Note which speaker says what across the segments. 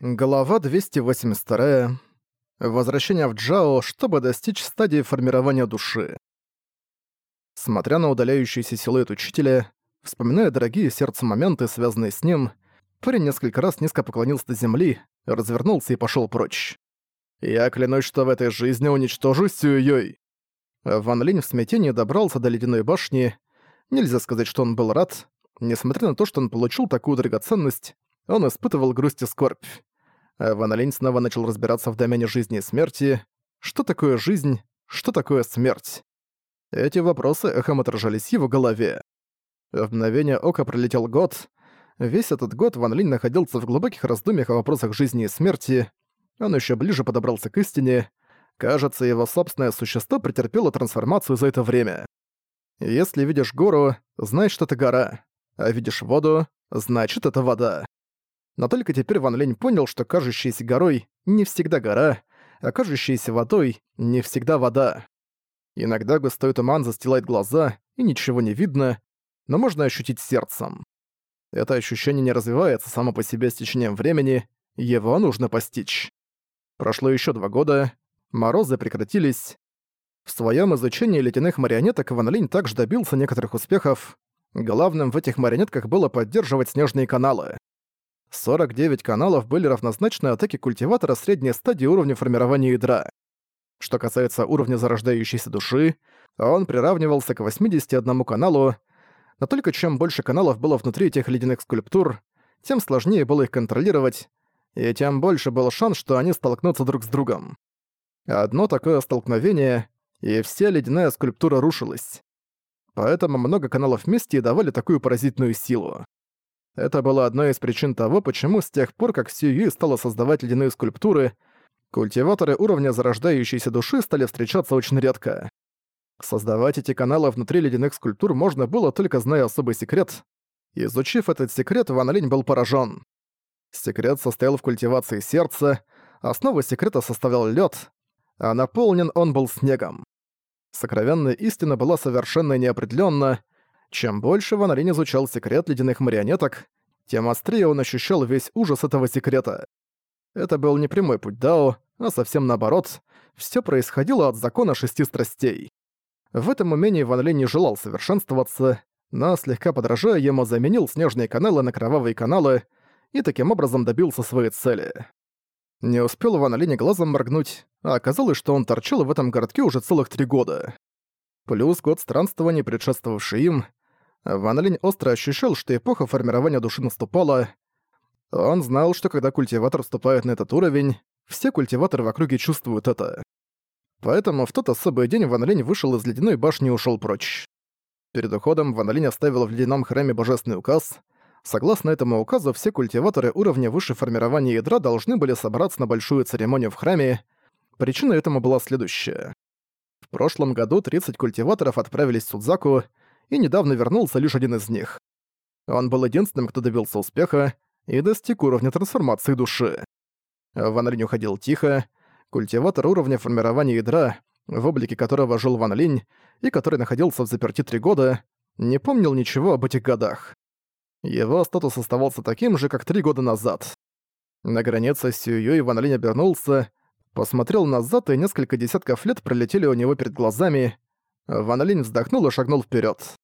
Speaker 1: Глава 282. Возвращение в Джао, чтобы достичь стадии формирования души. Смотря на удаляющийся силуэт учителя, вспоминая дорогие сердцу моменты, связанные с ним, парень несколько раз низко поклонился до земли, развернулся и пошел прочь. «Я клянусь, что в этой жизни уничтожу Сюй-Юй!» Ван Линь в смятении добрался до ледяной башни. Нельзя сказать, что он был рад. Несмотря на то, что он получил такую драгоценность, он испытывал грусть и скорбь. А Ван Линь снова начал разбираться в домене жизни и смерти. Что такое жизнь? Что такое смерть? Эти вопросы эхом отражались в его голове. В мгновение ока пролетел год. Весь этот год Ван Линь находился в глубоких раздумьях о вопросах жизни и смерти. Он еще ближе подобрался к истине. Кажется, его собственное существо претерпело трансформацию за это время. Если видишь гору, знай, что это гора. А видишь воду, значит, это вода. Но только теперь Ван Лень понял, что кажущаяся горой не всегда гора, а кажущаяся водой не всегда вода. Иногда густой туман застилает глаза, и ничего не видно, но можно ощутить сердцем. Это ощущение не развивается само по себе с течением времени, его нужно постичь. Прошло еще два года, морозы прекратились. В своем изучении ледяных марионеток Ван Линь также добился некоторых успехов. Главным в этих марионетках было поддерживать снежные каналы. 49 каналов были равнозначны атаке культиватора средней стадии уровня формирования ядра. Что касается уровня зарождающейся души, он приравнивался к 81 каналу, но только чем больше каналов было внутри этих ледяных скульптур, тем сложнее было их контролировать, и тем больше был шанс, что они столкнутся друг с другом. Одно такое столкновение, и вся ледяная скульптура рушилась. Поэтому много каналов вместе давали такую поразительную силу. Это было одной из причин того, почему с тех пор, как Сью стала создавать ледяные скульптуры, культиваторы уровня зарождающейся души стали встречаться очень редко. Создавать эти каналы внутри ледяных скульптур можно было, только зная особый секрет. Изучив этот секрет, Ван Линь был поражен. Секрет состоял в культивации сердца, основу секрета составлял лед, а наполнен он был снегом. Сокровенная истина была совершенно неопределенна, чем больше Ван Линь изучал секрет ледяных марионеток, тем острее он ощущал весь ужас этого секрета. Это был не прямой путь Дао, а совсем наоборот, все происходило от закона шести страстей. В этом умении Ван не желал совершенствоваться, но, слегка подражая ему, заменил снежные каналы на кровавые каналы и таким образом добился своей цели. Не успел Ван Линь глазом моргнуть, а оказалось, что он торчал в этом городке уже целых три года. Плюс год странствований, предшествовавший им, Ван Линь остро ощущал, что эпоха формирования души наступала. Он знал, что когда культиватор вступает на этот уровень, все культиваторы в округе чувствуют это. Поэтому в тот особый день Ван Линь вышел из ледяной башни и ушел прочь. Перед уходом Ван Линь оставил в ледяном храме божественный указ. Согласно этому указу, все культиваторы уровня выше формирования ядра должны были собраться на большую церемонию в храме. Причина этому была следующая. В прошлом году 30 культиваторов отправились в Судзаку, и недавно вернулся лишь один из них. Он был единственным, кто добился успеха и достиг уровня трансформации души. Ван Линь уходил тихо, культиватор уровня формирования ядра, в облике которого жил Ван Линь и который находился в заперти три года, не помнил ничего об этих годах. Его статус оставался таким же, как три года назад. На границе с Сююй Ван Линь обернулся, посмотрел назад, и несколько десятков лет пролетели у него перед глазами, Ван Линь вздохнул и шагнул вперед.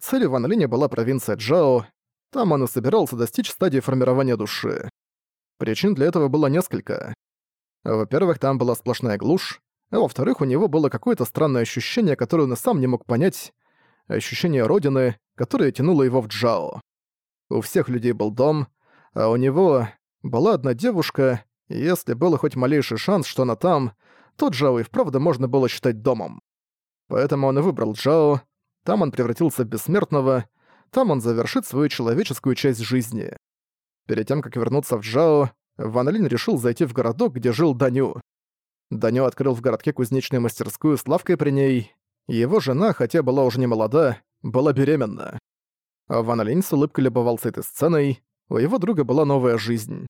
Speaker 1: Целью Ван Линя была провинция Джао, там он и собирался достичь стадии формирования души. Причин для этого было несколько. Во-первых, там была сплошная глушь, а во-вторых, у него было какое-то странное ощущение, которое он и сам не мог понять, ощущение родины, которое тянуло его в Джао. У всех людей был дом, а у него была одна девушка, и если был хоть малейший шанс, что она там, то Джао и вправду можно было считать домом. Поэтому он и выбрал Джао. Там он превратился в бессмертного, там он завершит свою человеческую часть жизни. Перед тем, как вернуться в Джао, Ван Линь решил зайти в городок, где жил Даню. Даню открыл в городке кузнечную мастерскую с лавкой при ней. Его жена, хотя была уже не молода, была беременна. Ван Линь с улыбкой любовался этой сценой, у его друга была новая жизнь.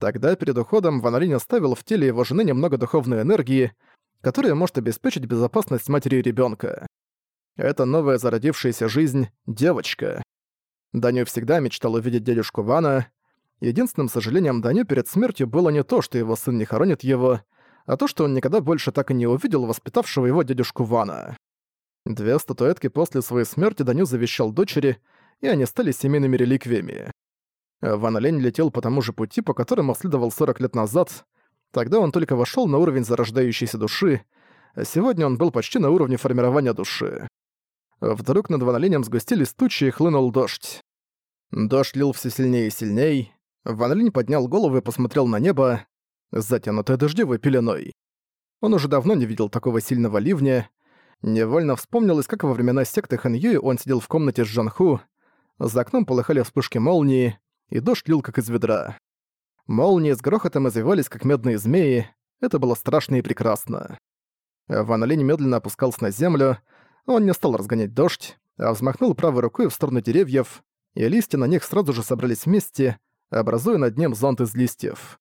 Speaker 1: Тогда перед уходом Ван Линь оставил в теле его жены немного духовной энергии, которая может обеспечить безопасность матери и ребенка. Это новая зародившаяся жизнь — девочка. Даню всегда мечтал увидеть дядюшку Вана. единственным сожалением Даню перед смертью было не то, что его сын не хоронит его, а то, что он никогда больше так и не увидел воспитавшего его дядюшку Вана. Две статуэтки после своей смерти Даню завещал дочери, и они стали семейными реликвиями. Ван Лень летел по тому же пути, по которому следовал 40 лет назад. Тогда он только вошел на уровень зарождающейся души, а сегодня он был почти на уровне формирования души. Вдруг над Ван Линем сгустились тучи и хлынул дождь. Дождь лил все сильнее и сильней. Ван Линь поднял голову и посмотрел на небо, затянутое дождевой пеленой. Он уже давно не видел такого сильного ливня. Невольно вспомнилось, как во времена секты Хан Юи он сидел в комнате с Жанху. За окном полыхали вспышки молнии, и дождь лил как из ведра. Молнии с грохотом извивались, как медные змеи. Это было страшно и прекрасно. Ван Линь медленно опускался на землю. Он не стал разгонять дождь, а взмахнул правой рукой в сторону деревьев, и листья на них сразу же собрались вместе, образуя над ним зонт из листьев.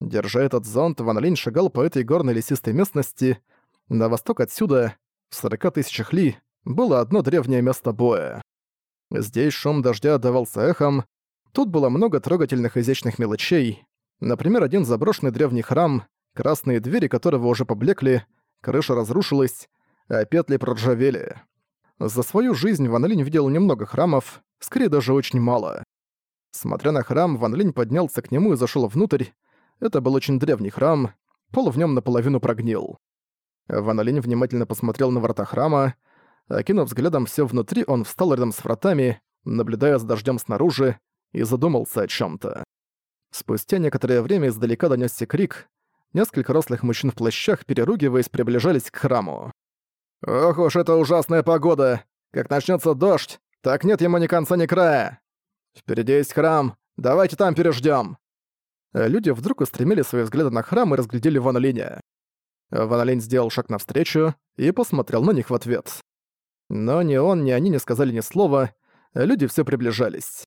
Speaker 1: Держа этот зонт, Ван Линь шагал по этой горной лесистой местности. На восток отсюда, в 40 тысячах ли, было одно древнее место боя. Здесь шум дождя отдавался эхом. Тут было много трогательных изящных мелочей. Например, один заброшенный древний храм, красные двери которого уже поблекли, крыша разрушилась, а петли проржавели. За свою жизнь Ван Линь видел немного храмов, скорее даже очень мало. Смотря на храм, Ван Линь поднялся к нему и зашел внутрь. Это был очень древний храм, пол в нем наполовину прогнил. Ван Линь внимательно посмотрел на врата храма. Окинув взглядом все внутри, он встал рядом с вратами, наблюдая за дождем снаружи, и задумался о чем то Спустя некоторое время издалека донесся крик. Несколько рослых мужчин в плащах, переругиваясь, приближались к храму. «Ох уж это ужасная погода! Как начнется дождь, так нет ему ни конца, ни края! Впереди есть храм, давайте там переждем. Люди вдруг устремили свои взгляды на храм и разглядели Ван Линя. Ван Линь сделал шаг навстречу и посмотрел на них в ответ. Но ни он, ни они не сказали ни слова, люди все приближались.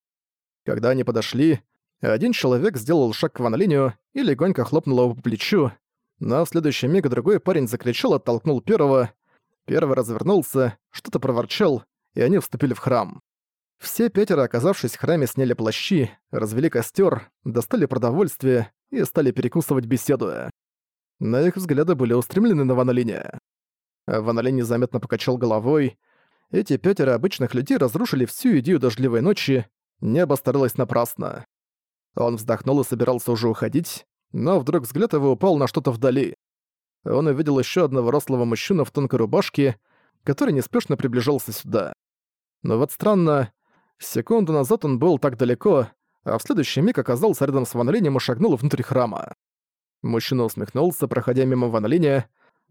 Speaker 1: Когда они подошли, один человек сделал шаг к Ван Линю и легонько хлопнул его по плечу, но в следующий миг другой парень закричал, оттолкнул первого. Первый развернулся, что-то проворчал, и они вступили в храм. Все пятеро, оказавшись в храме, сняли плащи, развели костер, достали продовольствие и стали перекусывать беседуя. На их взгляды были устремлены на Ванолине. Ванолин незаметно покачал головой. Эти пятеро обычных людей разрушили всю идею дождливой ночи, небо старалось напрасно. Он вздохнул и собирался уже уходить, но вдруг взгляд его упал на что-то вдали. Он увидел еще одного рослого мужчину в тонкой рубашке, который неспешно приближался сюда. Но вот странно, Секунду назад он был так далеко, а в следующий миг оказался рядом с Ван и шагнул внутрь храма. Мужчина усмехнулся, проходя мимо Ван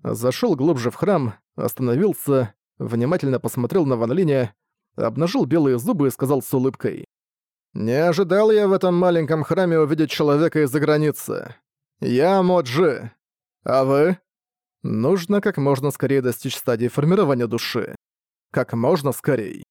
Speaker 1: зашёл глубже в храм, остановился, внимательно посмотрел на Ван обнажил белые зубы и сказал с улыбкой. «Не ожидал я в этом маленьком храме увидеть человека из-за границы. Я Моджи. А вы?» Нужно как можно скорее достичь стадии формирования души. Как можно скорее.